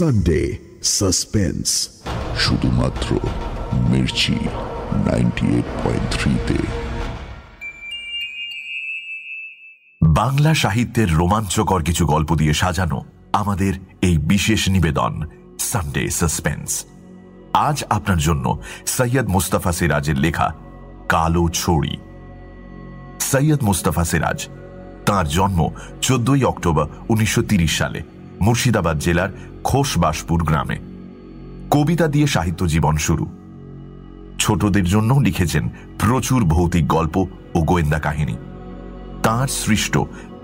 Sunday suspense শুধুমাত্র Mirchi ninety থ্রিতে বাংলা সাহিত্যের রোমাঞ্চকর কিছু গল্প দিয়ে সাজানো আমাদের এই বিশেষ নিবেদন সানডে সাসপেন্স আজ আপনার জন্য সৈয়দ মুস্তাফা সিরাজের লেখা কালো ছড়ি। সৈয়দ মুস্তাফা সিরাজ, তাঁর জন্ম চোদ্দই অক্টোবর উনিশশো সালে। মুর্শিদাবাদ জেলার খোসবাসপুর গ্রামে। কবিতা দিয়ে সাহিত্য জীবন শুরু। ছোটদের জন্য লিখেছেন প্রচুর ভৌতিক গল্প ও গোয়েন্দা কাহিনী। তাঁর সৃষ্ট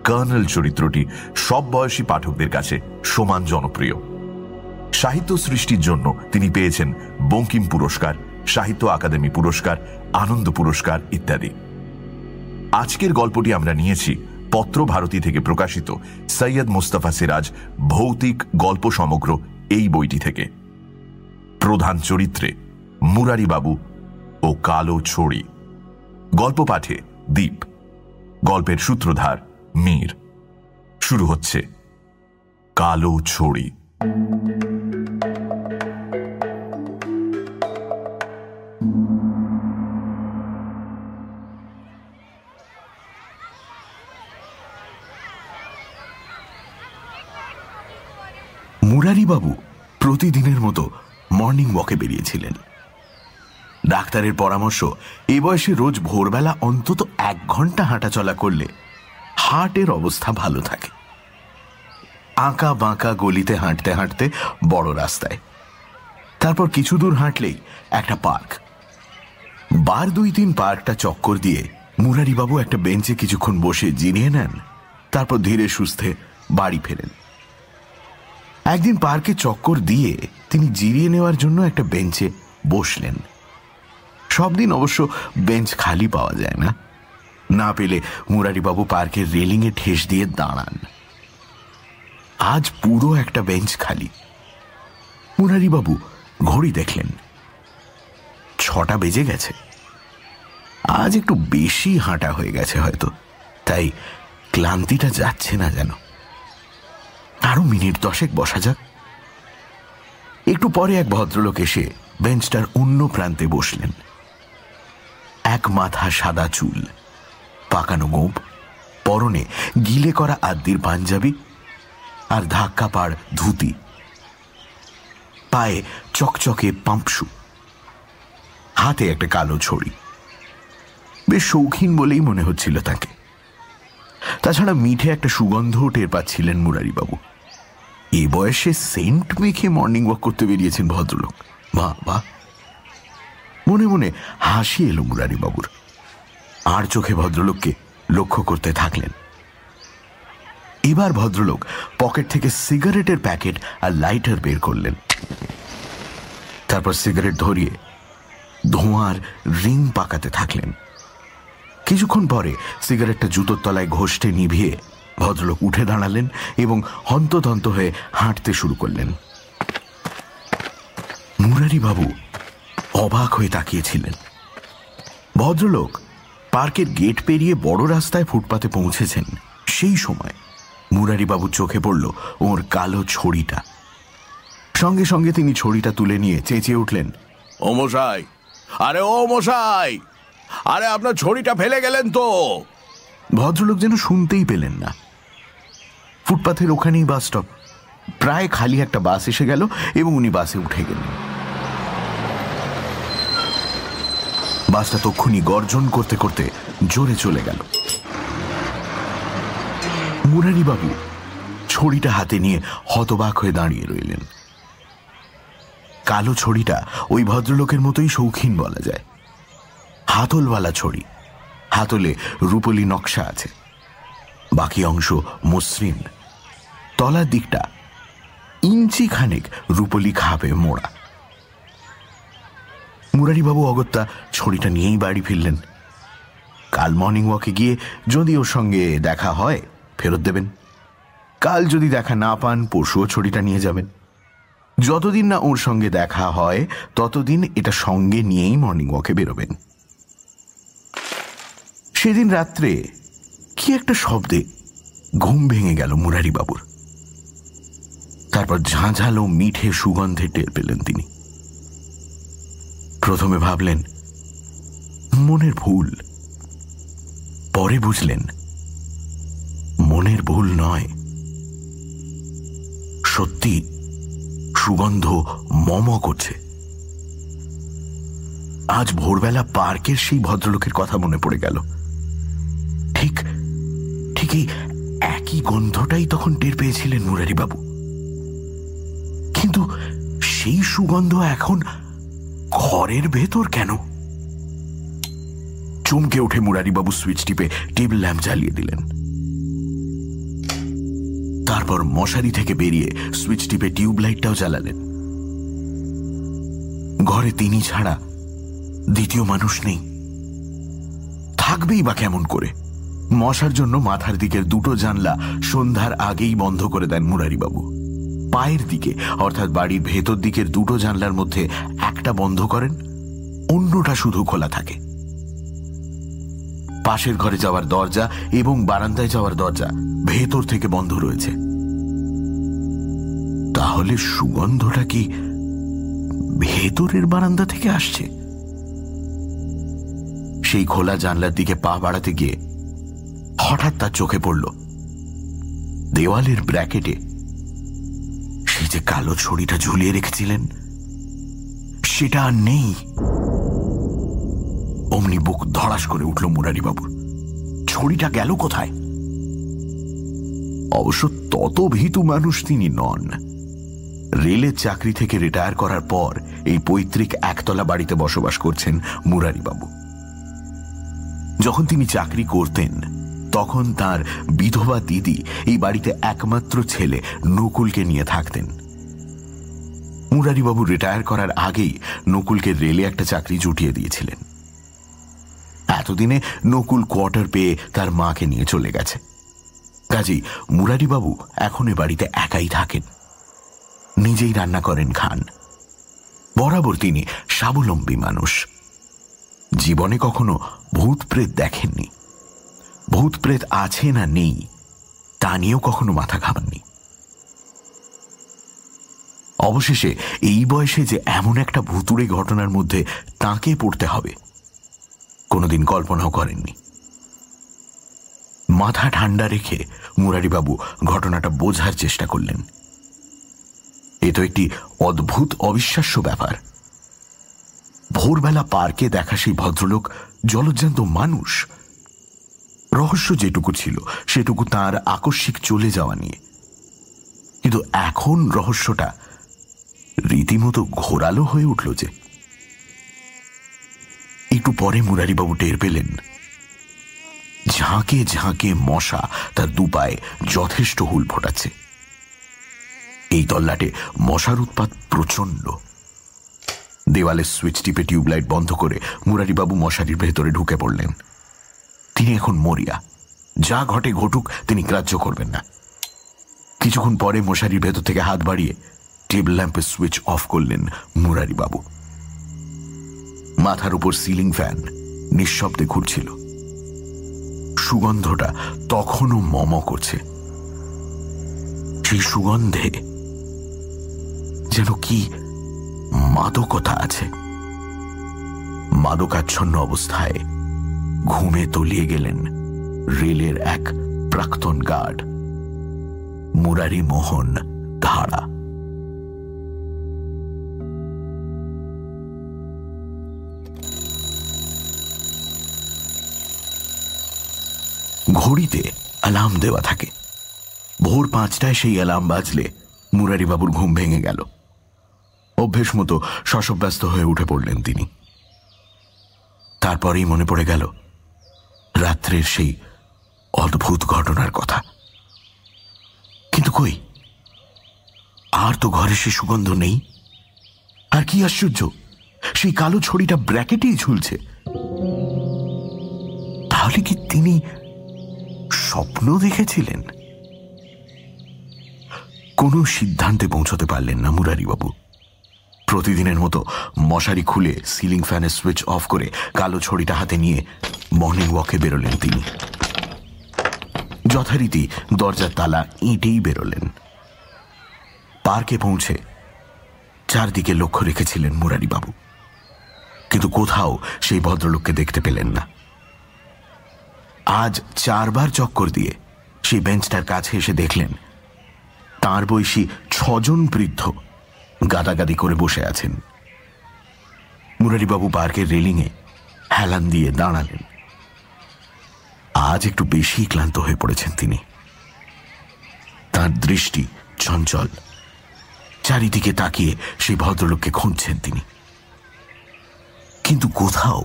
কর্নেল চরিত্রটি সব বয়সী পাঠকদের কাছে সমান জনপ্রিয়। সাহিত্য সৃষ্টির জন্য তিনি পেয়েছেন বঙ্কিম পুরস্কার, সাহিত্য আকাদেমি পুরস্কার, আনন্দ পুরস্কার ইত্যাদি। আজকের গল্পটি আমরা নিয়েছি পত্র ভারতী থেকে প্রকাশিত সৈয়দ মুস্তাফা সিরাজ ভৌতিক গল্প সমগ্র এই বইটি থেকে। প্রধান চরিত্রে মুরারিবাবু ও কালো ছড়ি। গল্প পাঠে দ্বীপ গল্পের সূত্রধার মীর। শুরু হচ্ছে কালো ছড়ি। মুরারিবাবু প্রতিদিনের মতো মর্নিং ওয়াকে বেরিয়েছিলেন। ডাক্তারের পরামর্শ, এ বয়সে রোজ ভোরবেলা অন্তত এক ঘণ্টা হাঁটাচলা করলে হার্টের অবস্থা ভালো থাকে। আঁকা বাঁকা গলিতে হাঁটতে হাঁটতে বড় রাস্তায়। তারপর কিছু দূর হাঁটলেই একটা পার্ক। বার দুই তিন পার্কটা চক্কর দিয়ে মুরারিবাবু একটা বেঞ্চে কিছুক্ষণ বসে জিনিয়ে নেন, তারপর ধীরে সুস্থে বাড়ি ফেরেন। একদিন পার্কে চক্কর দিয়ে তিনি জিরিয়ে নেওয়ার জন্য একটা বেঞ্চে বসলেন। সব দিন অবশ্য বেঞ্চ খালি পাওয়া যায় না। না পেলে মুরারিবাবু পার্কের রেলিংয়ে ঠেস দিয়ে দাঁড়ান। আজ পুরো একটা বেঞ্চ খালি। মুরারিবাবু ঘড়ি দেখলেন। ছটা বেজে গেছে। আজ একটু বেশি হাঁটা হয়ে গেছে হয়তো। তাই ক্লান্তিটা যাচ্ছে না যেন। আরও মিনিট দশেক বসা যাক। একটু পরে এক ভদ্রলোক এসে বেঞ্চটার অন্য প্রান্তে বসলেন। এক মাথা সাদা চুল, পাকানো গোপ, পরনে গিলে করা আদ্যির পাঞ্জাবি আর ধাক্কা পাড় ধুতি। পায়ে চকচকে পাম্পসু। হাতে একটা কালো ছড়ি। বেশ শৌখিন বলেই মনে হচ্ছিল তাকে। তাছাড়া মিঠে একটা সুগন্ধ টের পাচ্ছিলেন মুরারিবাবু। এ বয়সে সেন্ট মেখে মর্নিং ওয়াক করতে বেরিয়েছেন ভদ্রলোক। বাহ বাহ মনে মনে হাসি এলো মুরারিবাবুর। আর চোখে ভদ্রলোককে লক্ষ্য করতে থাকলেন। এবার ভদ্রলোক পকেট থেকে সিগারেটের প্যাকেট আর লাইটার বের করলেন। তারপর সিগারেট ধরিয়ে ধোঁয়ার রিং পাকাতে থাকলেন। কিছুক্ষণ পরে সিগারেটটা জুতোর তলায় ঘষতে নিভিয়ে ভদ্রলোক উঠে দাঁড়ালেন এবং হন্তদন্ত হয়ে হাঁটতে শুরু করলেন। মুরারিবাবু অবাক হয়ে তাকিয়েছিলেন। ভদ্রলোক পার্কের গেট পেরিয়ে বড় রাস্তায় ফুটপাতে পৌঁছেছেন। সেই সময় মুরারিবাবুর চোখে পড়ল ওর কালো ছড়িটা। সঙ্গে সঙ্গে তিনি ছড়িটা তুলে নিয়ে চেঁচিয়ে উঠলেন, ও মশাই, আরে ও মশাই, আরে আপনার ছড়িটা ফেলে গেলেন তো? ভদ্রলোক যেন শুনতেই পেলেন না। ফুটপাথের ওখানেই বাস স্টপ প্রায় খালি একটা বাস এসে গেল এবং উনি বাসে উঠে গেলেন। বাসটা তক্ষুনি গর্জন করতে করতে জোরে চলে গেল। মুরারিবাবু ছড়িটা হাতে নিয়ে হতবাক হয়ে দাঁড়িয়ে রইলেন। কালো ছড়িটা ওই ভদ্রলোকের মতোই শৌখিন বলা যায়। হাতলওয়ালা ছড়ি। হাতলে রূপলি নকশা আছে। বাকি অংশ মসৃণ। তলার দিকটা ইঞ্চি খানেক রূপলি খাপে মোড়া। মুরারিবাবু, অগত্যা ছড়িটা নিয়েই বাড়ি ফিরলেন। কাল মর্নিং ওয়াকে গিয়ে যদি ওর সঙ্গে দেখা হয়, ফেরত দেবেন। কাল যদি দেখা না পান, পরশুও ছড়িটা নিয়ে যাবেন। যতদিন না ওর সঙ্গে দেখা হয়, ততদিন এটা সঙ্গে নিয়েই মর্নিং ওয়াকে বেরোবেন। সেদিন রাত্রে কি একটা শব্দে ঘুম ভেঙে গেল মুরারিবাবুর। তারপর ঝাঁঝালো মিঠে সুগন্ধে টের পেলেন তিনি। প্রথমে ভাবলেন, মনের ভুল। পরে বুঝলেন, মনের ভুল নয়। সত্যি সুগন্ধ মম করছে। আজ ভোরবেলা পার্কের সেই ভদ্রলোকের কথা মনে পড়ে গেল। ঠিক, ঠিকই একই গন্ধটাই তখন টের পেয়েছিলেন মুরারিবাবু। সেই সুগন্ধ এখন ঘরের ভেতর কেন? চমকে উঠে মুরারিবাবু সুইচ টিপে টেবিল ল্যাম্প জ্বালিয়ে দিলেন। তারপর মশারি থেকে বেরিয়ে সুইচ টিপে টিউব লাইটটাও জ্বালালেন। ঘরে তিনি ছাড়া দ্বিতীয় মানুষ নেই। থাকবেই বা কেমন করে? মশার জন্য মাথার দিকের দুটো জানলা সন্ধ্যার আগেই বন্ধ করে দেন মুরারিবাবু। পায়ের দিকে, অর্থাৎ বাড়ির ভেতর দিকের দুটো জানলার মধ্যে একটা বন্ধ করেন, অন্যটা শুধু খোলা থাকে। পাশের ঘরে যাওয়ার দরজা এবং বারান্দায় যাওয়ার দরজা ভেতর থেকে বন্ধ রয়েছে। তাহলে সুগন্ধটা কি ভেতরের বারান্দা থেকে আসছে? সেই খোলা জানলার দিকে পা বাড়াতে গিয়ে হঠাৎ তার চোখে পড়ল, দেওয়ালের ব্র্যাকেটে সেই যে কালো ছড়িটা ঝুলিয়ে রেখেছিলেন, সেটা আর নেই। অমনি বুক ধড়াস করে উঠল মুরারিবাবুর ছড়িটা গেল কোথায়? অবশ্য তত ভীতু মানুষ তিনি নন। রেলের চাকরি থেকে রিটায়ার করার পর এই পৈতৃক একতলা বাড়িতে বসবাস করছেন মুরারিবাবু। যখন তিনি চাকরি করতেন তখন তার বিধবা দিদি এই বাড়িতে একমাত্র ছেলে নকুলকে নিয়ে থাকতেন। মুরারিবাবু রিটায়ার করার আগেই নকুলকে রেলে একটা চাকরি জুটিয়ে দিয়েছিলেন। এতদিনে নকুল কোয়ার্টার পেয়ে তার মাকে নিয়ে চলে গেছে। কাজেই মুরারিবাবু এখন এ বাড়িতে একাই থাকেন। নিজেই রান্না করেন খান। বরাবর তিনি স্বাবলম্বী মানুষ। জীবনে কখনো ভূত প্রেত দেখেননি। ভূত প্রেত আছে না নেই, তা নিয়েও কখনো মাথা ঘামাননি। অবশেষে এই বয়সে যে এমন একটা ভুতুড়ে ঘটনার মধ্যে তাকে পড়তে হবে, কোনোদিন কল্পনাও করেননি। মাথা ঠান্ডা রেখে মুরারিবাবু ঘটনাটা বোঝার চেষ্টা করলেন। এ তো একটি অদ্ভুত, অবিশ্বাস্য ব্যাপার। ভোরবেলা পার্কে দেখা সেই ভদ্রলোক জলজ্জান্ত মানুষ। রহস্য যেটুকু ছিল, সেটুকু তার আকস্মিক চলে যাওয়া নিয়ে। কিন্তু এখন রহস্যটা রীতিমতো ঘোরালো হয়ে উঠল যে, একটু পরে মুরারিবাবু টের পেলেন, ঝাঁকে ঝাঁকে মশা তার দুপায়ে যথেষ্ট হুল ফোটাচ্ছে। এই তল্লাটে মশার উৎপাত প্রচণ্ড। দেওয়ালের সুইচ টিপে টিউবলাইট বন্ধ করে মুরারিবাবু মশারির ভেতরে ঢুকে পড়লেন। তিনি এখন মরিয়া। যা ঘটে ঘটুক, তিনি গ্রাহ্য করবেন না। কিছুক্ষণ পরে মশারির ভেতর থেকে হাত বাড়িয়ে টেবিল ল্যাম্পের সুইচ অফ করলেন মুরারিবাবু। মাথার উপর সিলিং ফ্যান নিঃশব্দে ঘুরছিল। সুগন্ধটা তখনও মম করছে। সেই সুগন্ধে যেন কি মাদকতা আছে। মাদকাচ্ছন্ন অবস্থায় ঘুমে তলিয়ে গেলেন রেলের এক প্রাক্তন গার্ড। মুরারি মোহন ধারা। ঘড়িতে অ্যালার্ম দেওয়া থাকে। ভোর পাঁচটায় সেই অ্যালার্ম বাজলে মুরারিবাবুর ঘুম ভেঙে গেল। অভ্যেস মতো শশব্যস্ত হয়ে উঠে পড়লেন তিনি। তারপরেই মনে পড়ে গেল রাত্রের সেই অদ্ভুত ঘটনার কথা। কিন্তু কই? আর তো ঘরে সে সুগন্ধ নেই। আর কি আশ্চর্য, সেই কালো ছড়িটা ব্র্যাকেটেই ঝুলছে। তাহলে কি তিনি স্বপ্ন দেখেছিলেন? কোনো সিদ্ধান্তে পৌঁছতে পারলেন না মুরারিবাবু। প্রতিদিনের মতো মশারি খুলে সিলিং ফ্যানের সুইচ অফ করে কালো ছড়িটা হাতে নিয়ে মর্নিং ওয়াকে বেরোলেন তিনি। যথারীতি দরজার তালা ইঁটেই বেরোলেন। পার্কে পৌঁছে চারদিকে লক্ষ্য রেখেছিলেন মুরারিবাবু। কিন্তু কোথাও সেই ভদ্রলোককে দেখতে পেলেন না। আজ চারবার চক্কর দিয়ে সেই বেঞ্চটার কাছে এসে দেখলেন, তাঁর বয়সী ছজন বৃদ্ধ গাদাগাদি করে বসে আছেন। মুরারিবাবু পার্কের রেলিংয়ে হেলান দিয়ে দাঁড়ালেন। আজ একটু বেশি ক্লান্ত হয়ে পড়েছেন তিনি। তার দৃষ্টি চঞ্চল। চারিদিকে তাকিয়ে সেই ভদ্রলোককে খুঁজছেন তিনি। কিন্তু কোথাও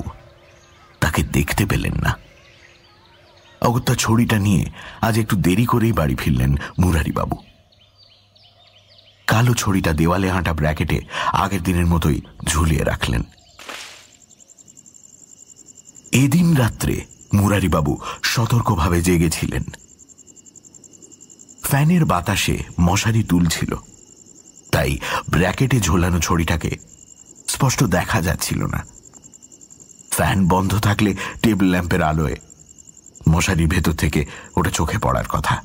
তাকে দেখতে পেলেন না। অগত্যা ছড়িটা নিয়ে আজ একটু দেরি করেই বাড়ি ফিরলেন মুরারিবাবু। কালো ছড়িটা দেওয়ালে হাঁটা ব্র্যাকেটে আগের দিনের মতোই ঝুলিয়ে রাখলেন। এদিন রাত্রে মুরারিবাবু সতর্কভাবে জেগেছিলেন। ফ্যানের বাতাসে মশারি তুলছিল তাই ব্র্যাকেটে ঝোলানো ছড়িটাকে স্পষ্ট দেখা যাচ্ছিল না। ফ্যান বন্ধ থাকলে টেবিল ল্যাম্পের আলোয় মশারির ভেতর থেকে ওটা চোখে পড়ার কথা।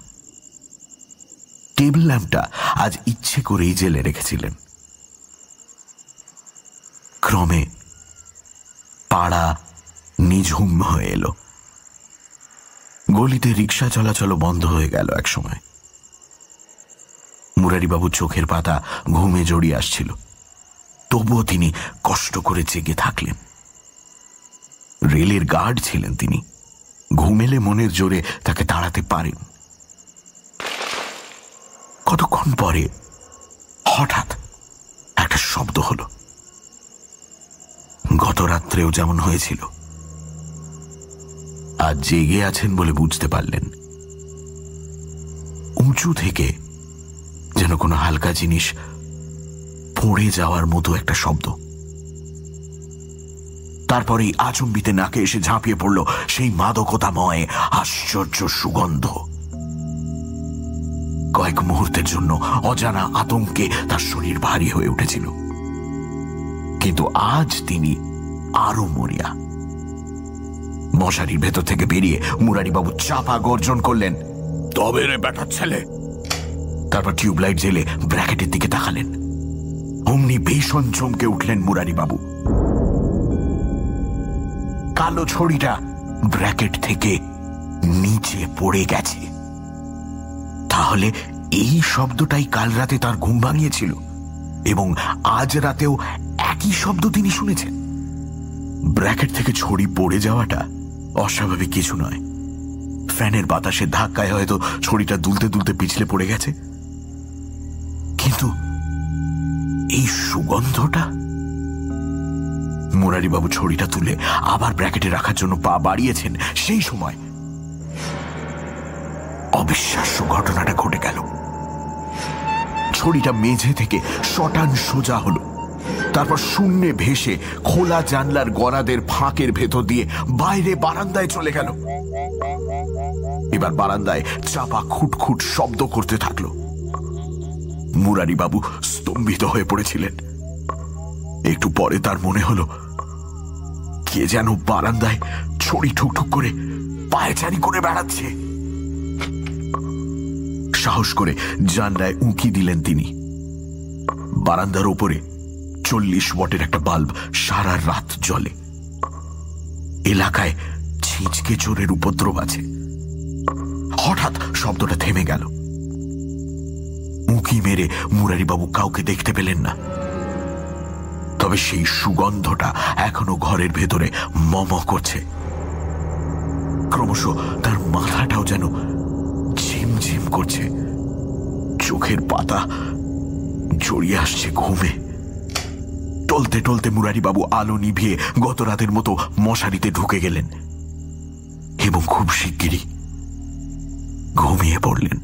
টেবিল ল্যাম্পটা আজ ইচ্ছে করেই জেলে রেখেছিলেন। ক্রমে পাড়া নিঝুম হয়ে এলো। গলিতে রিক্সা চলাচল বন্ধ হয়ে গেল এক সময় মুরারিবাবুর চোখের পাতা ঘুমে জড়িয়ে আসছিল। তবুও তিনি কষ্ট করে জেগে থাকলেন। রেলের গার্ড ছিলেন তিনি। ঘুমেলে মনের জোরে তাকে তাড়াতে পারেন। কতক্ষণ পরে হঠাৎ একটা শব্দ হল। গত রাত্রেও যেমন হয়েছিল আজ জেগে আছেন বলে বুঝতে পারলেন। উঁচু থেকে যেন কোনো হালকা জিনিস পড়ে যাওয়ার মতো একটা শব্দ। তারপরেই আচম্বিতে নাকে এসে ঝাঁপিয়ে পড়ল সেই মাদকতাময়, আশ্চর্য সুগন্ধ। কয়েক মুহূর্তের জন্য অজানা আতঙ্কে তার শরীর ভারী হয়ে উঠেছিল। কিন্তু আজ তিনি আরও মরিয়া। মশারির ভেতর থেকে বেরিয়ে মুরারিবাবু চাপা গর্জন করলেন, তবে রে বেটার ছেলে! তারপর টিউবলাইট জেলে ব্র্যাকেটের দিকে তাকালেন। অমনি ভীষণ চমকে উঠলেন মুরারিবাবু। কালো ছড়িটা ব্র্যাকেট থেকে নিচে পড়ে গেছে। তাহলে এই শব্দটাই কাল রাতে তার ঘুম ভাঙিয়েছিল এবং আজ রাতেও একই শব্দ তিনি শুনেছেন। ব্র্যাকেট থেকে ছড়ি পড়ে যাওয়াটা অস্বাভাবিক কিছু নয়। ফ্যানের বাতাসের ধাক্কায় হয়তো ছড়িটা দুলতে দুলতে পিছলে পড়ে গেছে। কিন্তু এই সুগন্ধটা? মুরারিবাবু ছড়িটা তুলে আবার ব্র্যাকেটে রাখার জন্য পা বাড়িয়েছেন। সেই সময় অবিশ্বাস্য ঘটনাটা ঘটে গেল। ছড়িটা মেঝে থেকে শটান সোজা হলো। তারপর শূন্যে ভেসে খোলা জানলার গড়াদের ফাঁকের ভেতর দিয়ে বাইরে বারান্দায় চলে গেল। এবার বারান্দায় চাপা খুটখুট শব্দ করতে থাকল। মুরারিবাবু স্তম্ভিত হয়ে পড়েছিলেন। একটু পরে তার মনে হলো, কে যেন বারান্দায় ছড়ি ঠুকঠুক করে পায়চারি করে বেড়াচ্ছে। সাহস করে জানলায় উঁকি দিলেন তিনি। বারান্দার ওপরে চল্লিশ ওয়াটের একটা বাল্ব সারা রাত জ্বলে। এলাকায় ছিঁচকে চোরের উপদ্রব আছে। হঠাৎ শব্দটা থেমে গেল। উঁকি মেরে মুরারিবাবু কাউকে দেখতে পেলেন না। তবে সেই সুগন্ধটা এখনও ঘরের ভেতরে মম করছে। ক্রমশ তার মাথাটাও যেন ঝিমঝিম করছে। চোখের পাতা জড়িয়ে আসছে ঘুমে। টলতে টলতে মুরারিবাবু আলো নিভিয়ে গত রাতের মতো মশারিতে ঢুকে গেলেন এবং খুব শিগগিরই ঘুমিয়ে পড়লেন।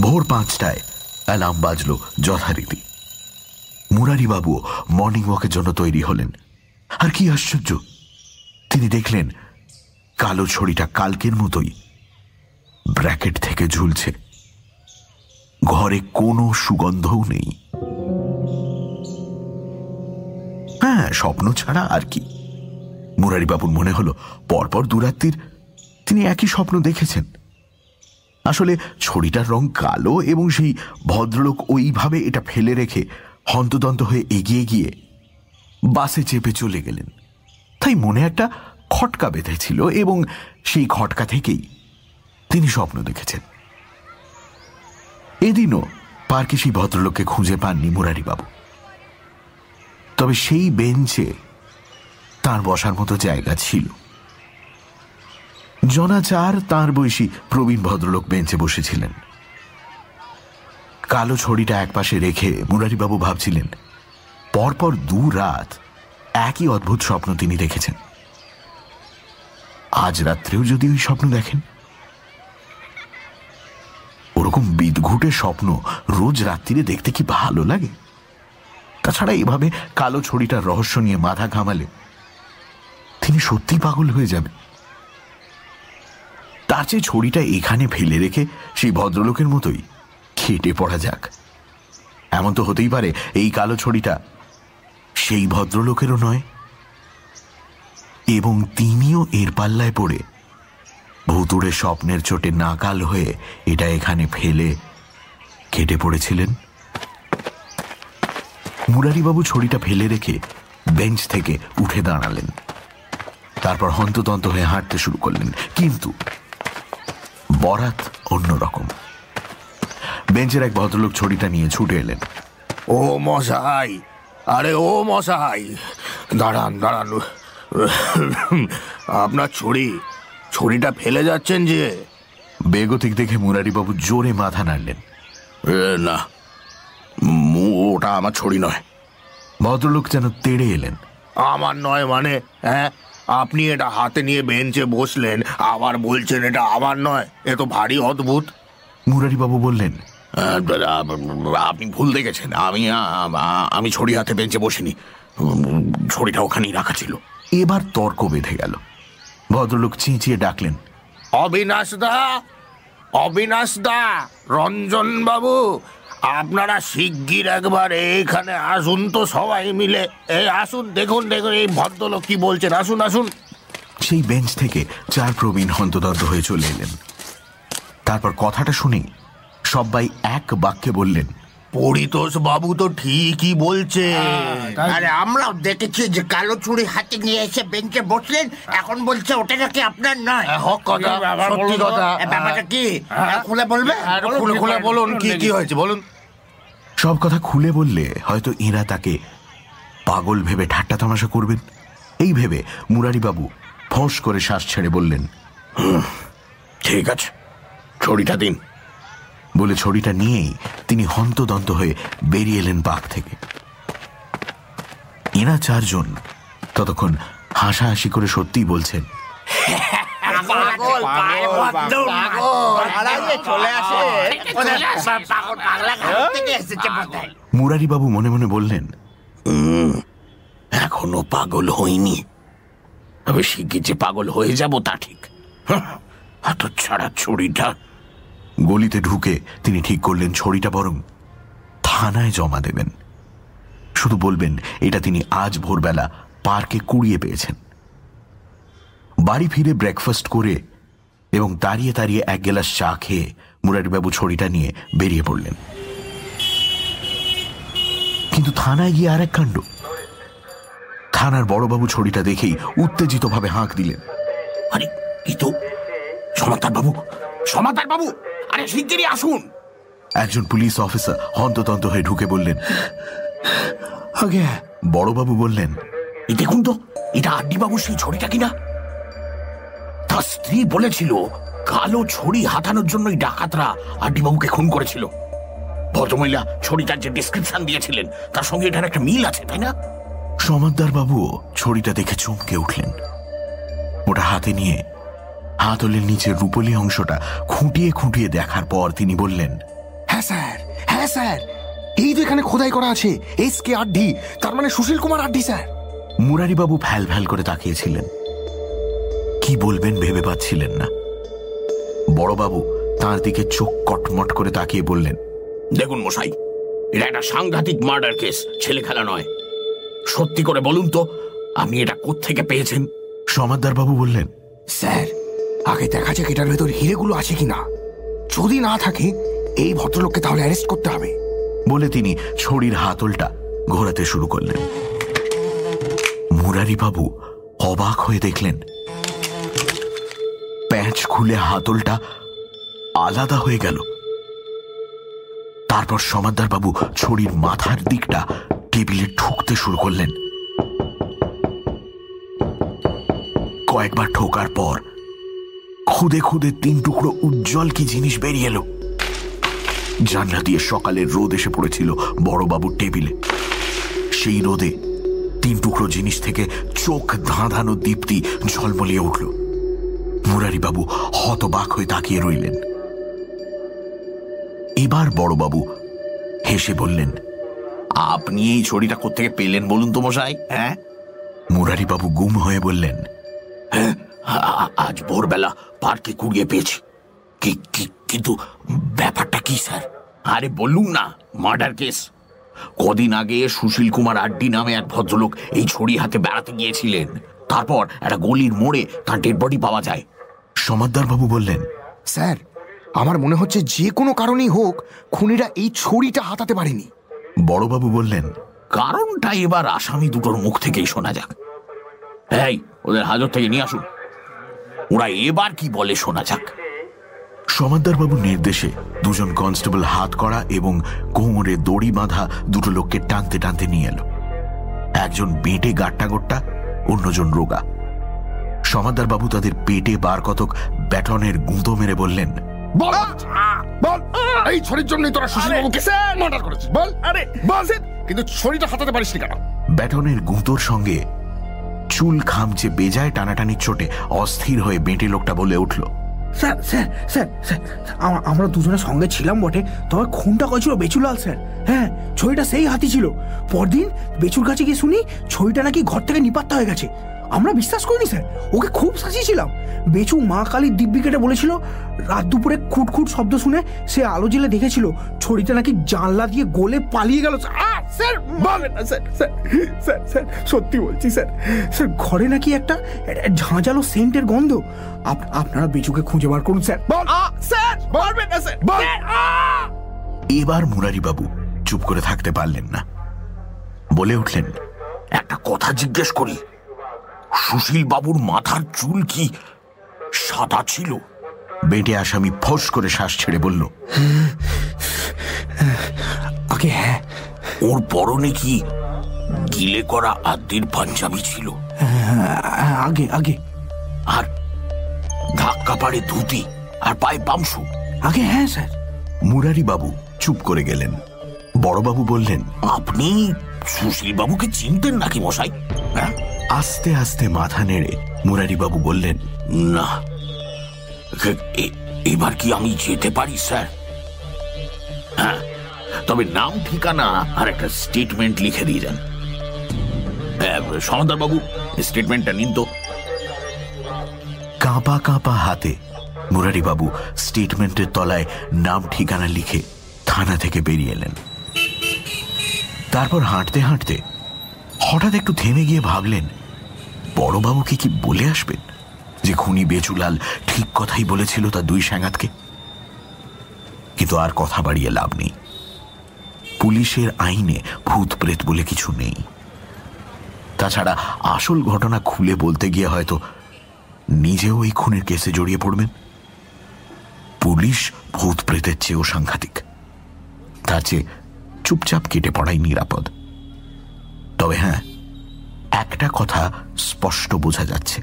ভোর পাঁচটায় অ্যালার্ম বাজল যথারীতি। মুরারিবাবুও মর্নিং ওয়াকের জন্য তৈরি হলেন। আর কি আশ্চর্য, তিনি দেখলেন কালো ছড়িটা কালকের মতোই ব্র্যাকেট থেকে ঝুলছে। ঘরে কোনো সুগন্ধও নেই। হ্যাঁ স্বপ্ন ছাড়া আর কি। মুরারিবাবুর মনে হলো, পরপর দুরাত্রির তিনি একই স্বপ্ন দেখেছেন। আসলে ছড়িটার রং কালো এবং সেই ভদ্রলোক ওইভাবে এটা ফেলে রেখে হন্তদন্ত হয়ে এগিয়ে গিয়ে বাসে চেপে চলে গেলেন। তাই মনে একটা খটকা বেঁধেছিল এবং সেই খটকা থেকেই তিনি স্বপ্ন দেখেছেন। এদিনও পার্কে সেই ভদ্রলোককে খুঁজে পাননি মুরারিবাবু তবে সেই বেঞ্চে তার বসার মতো জায়গা ছিল। জনাচার তার বয়সী প্রবীণ ভদ্রলোক বেঞ্চে বসেছিলেন। কালো ছড়িটা একপাশে রেখে মুরারিবাবু ভাবছিলেন, পরপর দু রাত একই অদ্ভুত স্বপ্ন তিনি দেখেছেন। আজ রাত্রেও যদি ওই স্বপ্ন দেখেন। ওরকম বিদঘুটে স্বপ্ন রোজ রাত্রিরে দেখতে কি ভালো লাগে? তাছাড়া এভাবে কালো ছড়িটার রহস্য নিয়ে মাথা ঘামালে তিনি সত্যি পাগল হয়ে যাবে। তার চেয়ে ছড়িটা এখানে ফেলে রেখে সেই ভদ্রলোকের মতোই খেটে পড়া যাক। এমন তো হতেই পারে এই কালো ছড়িটা সেই ভদ্রলোকেরও নয়, এবং তিনিও এর পাল্লায় পড়ে ভুতুড়ে স্বপ্নের চোটে নাকাল হয়ে এটা এখানে ফেলে কেটে পড়েছিলেন। মুরারিবাবু ছড়িটা ফেলে রেখে বেঞ্চ থেকে উঠে দাঁড়ালেন। তারপর হন্ততন্ত হয়ে হাঁটতে শুরু করলেন। কিন্তু বরাত অন্যরকম। বেঞ্চের এক ভদ্রলোক ছড়িটা নিয়ে ছুটে এলেন। ও মশাই! আরে ও মশাই! দাঁড়ান দাঁড়ান। আপনার ছড়ি ছড়িটা ফেলে যাচ্ছেন যে? বেগতিক দেখে মুরারিবাবু জোরে মাথা নাড়লেন। না। মু- ওটা আমার ছড়ি নয়। ভদ্রলোক যেন তেড়ে এলেন। আমার নয় মানে হ্যাঁ? আপনি এটা হাতে নিয়ে বেঞ্চে বসলেন আবার বলছেন এটা আমার নয়। এ তো ভারী অদ্ভুত। মুরারিবাবু বললেন আপনি ভুল দেখেছেন। আমি আমি ছড়ি হাতে বেঞ্চে বসিনি। ছড়িটা ওখানেই রাখা ছিল। এবার তর্ক বেঁধে গেল। ভদ্রলোক চেঁচিয়ে ডাকলেন অবিনাশ দা অবিনাশ দা রঞ্জন বাবু আপনারা শিগগির একবার এইখানে আসুন তো সবাই মিলে। এই আসুন দেখুন দেখুন এই ভদ্রলোক কি বলছেন আসুন আসুন। সেই বেঞ্চ থেকে চার প্রবীণ হন্তদন্ত হয়ে চলে এলেন। তারপর কথাটা শুনেই সবাই এক বাক্যে বললেন পরিতোষ বাবু তো ঠিকই বলছে। আরে আমরাও দেখেছি যে কালো চুড়ি হাতে নিয়ে এসে বেঞ্চে বসলেন এখন বলছে ওটা নাকি আপনার নয়। হক কথা সত্যি কথা। ব্যাপারটা কি? খুলে বলবে? খুলে খুলে বলুন কি কি হয়েছে বলুন। সব কথা খুলে বললে হয়তো এরা তাকে পাগল ভেবে ঠাট্টা তামাশা করবেন। এই ভেবে মুরারিবাবু ফোঁস করে শ্বাস ছেড়ে বললেন ঠিক আছে ছড়িটা দিন। বলে ছড়িটা নিয়েই তিনি হন্তদন্ত হয়ে বেরিয়ে এলেন বাঘ থেকে। এরা চারজন ততক্ষণ হাসাহাসি করে সত্যিই বলছেন মুরারিবাবু মনে মনে বললেন এখনও পাগল হইনি। তবে শিগগির যে পাগল হয়ে যাব তা ঠিক। হাত ছাড়া ছড়িটা গলিতে ঢুকে তিনি ঠিক করলেন ছড়িটা বরং থানায় জমা দেবেন। শুধু বলবেন, এটা তিনি আজ ভোরবেলা পার্কে কুড়িয়ে পেয়েছেন। বাড়ি ফিরে ব্রেকফাস্ট করে এবং দাঁড়িয়ে দাঁড়িয়ে এক গেলাস চা খেয়ে মুরারিবাবু ছড়িটা নিয়ে বেরিয়ে পড়লেন। কিন্তু থানায় গিয়ে আরেক কাণ্ড। থানার বড়বাবু ছড়িটা দেখেই উত্তেজিতভাবে হাঁক দিলেন। আরে এই তো সমাতার বাবু সমাতার বাবু আরে শিগগিরই আসুন। একজন পুলিশ অফিসার হন্ততন্ত হয়ে ঢুকে বললেন আগে বড়বাবু বললেন এই দেখুন তো এটা আড্ডি বাবু সেই ছড়িটা কিনা? তার স্ত্রী বলেছিল কালো ছড়ি হাতানোর জন্যই ডাকাতরা আড্ডি বাবুকে খুন করেছিল। ভদ্রমহিলা ছড়িটার যে ডিসক্রিপশন দিয়েছিলেন তার সঙ্গে এটার একটা মিল আছে তাই না? সমাদ্দার বাবুও ছড়িটা দেখে চমকে উঠলেন। ওটা হাতে নিয়ে হাতলের নিচের রূপলি অংশটা খুঁটিয়ে খুঁটিয়ে দেখার পর তিনি বললেন হ্যাঁ স্যার হ্যাঁ স্যার। এই তো এখানে খোদাই করা আছে এস কে আড্ডি তার মানে সুশীল কুমার আড্ডি স্যার। মুরারিবাবু ফ্যাল ফ্যাল করে তাকিয়েছিলেন। কি বলবেন ভেবে পাচ্ছিলেন না। বড়বাবু তার দিকে চোখ কটমট করে তাকিয়ে বললেন দেখুন মশাই এটা একটা সাংঘাতিক মার্ডার কেস ছেলে খেলা নয়। সত্যি করে বলুন তো আপনি এটা কোত্থেকে পেয়েছেন? সমাদ্দার বাবু বললেন স্যার আগে দেখা যাক এটার ভেতর হিরেগুলো আছে কিনা। যদি না থাকে, এই ভদ্রলোককে তাহলে অ্যারেস্ট করতে হবে। বলে তিনি ছড়ির হাতলটা ঘোরাতে শুরু করলেন। মুরারিবাবু অবাক হয়ে দেখলেন, প্যাঁচ খুলে হাতলটা আলাদা হয়ে গেল। তারপর সমাদ্দারবাবু ছড়ির মাথার দিকটা টেবিলে ঠুকতে শুরু করলেন। কয়েকবার ঠোকার পর খুদে খুদে তিন টুকরো উজ্জ্বল কি জিনিস বেরিয়ে এলো? জানলা দিয়ে সকালের রোদ এসে পড়েছিল বড়বাবুর টেবিলে। সেই রোদে তিন টুকরো জিনিস থেকে চোখ ধাঁধানো দীপ্তি ঝলমলিয়ে উঠল। মুরারিবাবু হতবাক হয়ে তাকিয়ে রইলেন। এবার বড়বাবু হেসে বললেন আপনি এই ছড়িটা কোথেকে পেলেন বলুন তো মশাই হ্যাঁ? মুরারিবাবু গুম হয়ে বললেন হ্যাঁ, আজ ভোরবেলা পার্কে কুড়িয়ে পেয়েছি। কি- কি- কিন্তু ব্যাপারটা কি স্যার? আরে বললুম না মার্ডার কেস। কদিন আগে সুশীল কুমার আড্ডি নামে এক ভদ্রলোক এই ছড়ি হাতে বেড়াতে গিয়েছিলেন। তারপর একটা গলির মোড়ে তার ডেড বডি পাওয়া যায়। সমাদ্দারবাবু বললেন স্যার আমার মনে হচ্ছে যে কোনো কারণেই হোক খুনিরা এই ছড়িটা হাতাতে পারেনি। বড়বাবু বললেন কারণটা এবার আসামি দুটোর মুখ থেকেই শোনা যাক। এই ওদের হাজর থেকে নিয়ে আসুন। ওরা এবার কি বলে শোনা যাক। সমাদ্দারবাবুর নির্দেশে দুজন কনস্টেবল হাত করা এবং কোমরে দড়ি বাঁধা দুটো লোককে টানতে টানতে নিয়ে এলো। একজন বেটে গাট্টা গোট্টা অন্যজন রোগা। সমাদ্দারবাবু তাদের পেটে বার কতক ব্যাটনের গুঁতো মেরে বললেন বল বল এই ছড়ির জন্যই তোরা সুশীল মার্ডার করেছিস। বল আরে বল। কিন্তু ছড়িটা হাতাতে পারিসনি কেন? ব্যাটনের গুঁতোর সঙ্গে চুল খামচে বেজায় টানাটানির চোটে অস্থির হয়ে বেঁটে লোকটা বলে উঠল, স্যার স্যার স্যার স্যার আমরা- দুজনের সঙ্গে ছিলাম বটে, তবে খুনটা করেছিল বেচুলাল স্যার। হ্যাঁ ছবিটা সেই হাতি ছিল। পরদিন বেচুর কাছে গিয়ে শুনি ছড়িটা নাকি ঘর থেকে নিপাত্তা হয়ে গেছে। আমরা বিশ্বাস করিনি স্যার। ওকে খুব সাজিয়েছিলাম বেচু মা কালীর দিব্যি কেটে বলেছিল রাত দুপুরে খুটখুট শব্দ শুনে সে আলো জেলে দেখেছিল ছড়িটা নাকি জানলা দিয়ে গলে পালিয়ে গেল আহ, স্যার না স্যার স্যার স্যার স্যার সত্যি বলছি স্যার। স্যার ঘরে নাকি একটা ঝাঁঝালো সেন্টের গন্ধ। আপ- আপনারা বেচুকে খুঁজে বার করুন স্যার। বল। স্যার বলবেন না স্যার। বল। এবার মুরারিবাবু চুপ করে থাকতে পারলেন না। বলে উঠলেন একটা কথা জিজ্ঞেস করি। সুশীল বাবুর মাথার চুল কি সাদা ছিল? বেটে আসামি ফস করে শ্বাস ছেড়ে বলল আগে হ্যাঁ। ওর পরনে কি গিলে করা আদ্যির পাঞ্জাবি ছিল? হ্যাঁ, আগে আগে। আর ধাক্কা পাড়ে ধুতি আর পায়ে পামসু আগে হ্যাঁ স্যার। মুরারি বাবু চুপ করে গেলেন। বড়বাবু বললেন আপনি সুশীল বাবুকে চিনতেন নাকি মশাই? হ্যাঁ? আস্তে আস্তে মাথা নেড়ে মুরারি বাবু বললেন, না এবার কি আমি যেতে পারি, স্যার? হ্যাঁ তবে নাম, ঠিকানা আর একটা স্টেটমেন্ট লিখে দিয়ে যান। সমাদার বাবু স্টেটমেন্টটা নিন তো। কাঁপা কাঁপা হাতে মুরারি বাবু স্টেটমেন্টের তলায় নাম, ঠিকানা লিখে থানা থেকে বেরিয়ে এলেন। তারপর হাঁটতে হাঁটতে হঠাৎ একটু থেমে গিয়ে ভাবলেন বড়বাবুকে কি বলে আসবেন? যে খুনি বেচুলাল ঠিক কথাই বলেছিল তার দুই স্যাঙাতকে কিন্তু আর কথা বাড়িয়ে লাভ নেই। পুলিশের আইনে ভূত প্রেত বলে কিছু নেই। তাছাড়া আসল ঘটনা খুলে বলতে গিয়ে হয়তো নিজেও এই খুনের কেসে জড়িয়ে পড়বেন। পুলিশ ভূত প্রেতের চেয়েও সাংঘাতিক। তার চেয়ে চুপচাপ কেটে পড়াই নিরাপদ। তবে হ্যাঁ একটা কথা স্পষ্ট বোঝা যাচ্ছে।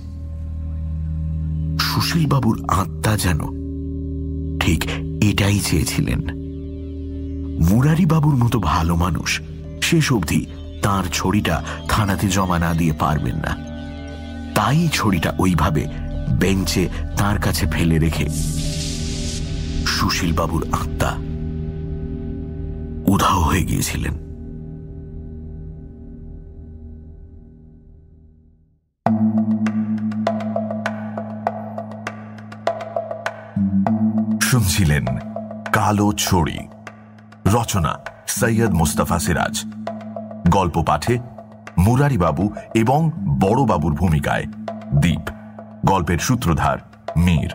সুশীলবাবুর আত্মা যেন ঠিক এটাই চেয়েছিলেন। মুরারি বাবুর মতো ভালো মানুষ শেষ অবধি তার ছড়িটা থানাতে জমা না দিয়ে পারবেন না। তাই ছড়িটা ওইভাবে বেঞ্চে তার কাছে ফেলে রেখে সুশীল বাবুর আত্মা উধাও হয়ে গিয়েছিলেন। শুনছিলেন কালো ছড়ি। রচনা সৈয়দ মুস্তাফা সিরাজ। গল্প পাঠে মুরারিবাবু এবং বড়বাবুর ভূমিকায় দ্বীপ গল্পের সূত্রধার মীর।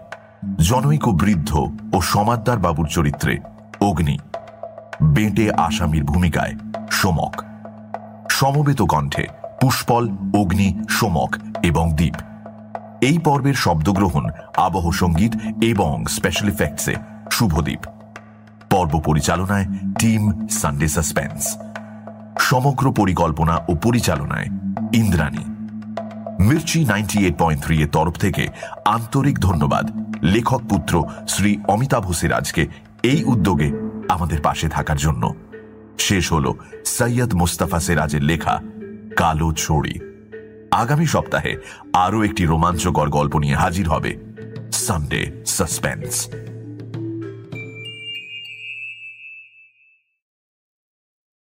জনৈক বৃদ্ধ ও সমাদ্দার বাবুর চরিত্রে অগ্নি। বেঁটে আসামির ভূমিকায় সোমক। সমবেত কণ্ঠে পুষ্পল, অগ্নি, সোমক এবং দ্বীপ এই পর্বের শব্দগ্রহণ আবহ সংগীত এবং স্পেশাল ইফেক্টসে শুভদ্বীপ পর্ব পরিচালনায় টিম সানডে সাসপেন্স। সমগ্র পরিকল্পনা ও পরিচালনায় Indrani. Mirchi ninety eight point three এর তরফ থেকে আন্তরিক ধন্যবাদ, লেখক পুত্র শ্রী অমিতাভ সিরাজকে এই উদ্যোগে আমাদের পাশে থাকার জন্য। শেষ হল সৈয়দ মুস্তাফা সিরাজের লেখা কালো ছড়ি। আগামী সপ্তাহে আরও একটি রোমাঞ্চকর গল্প নিয়ে হাজির হবে সানডে সাসপেন্স।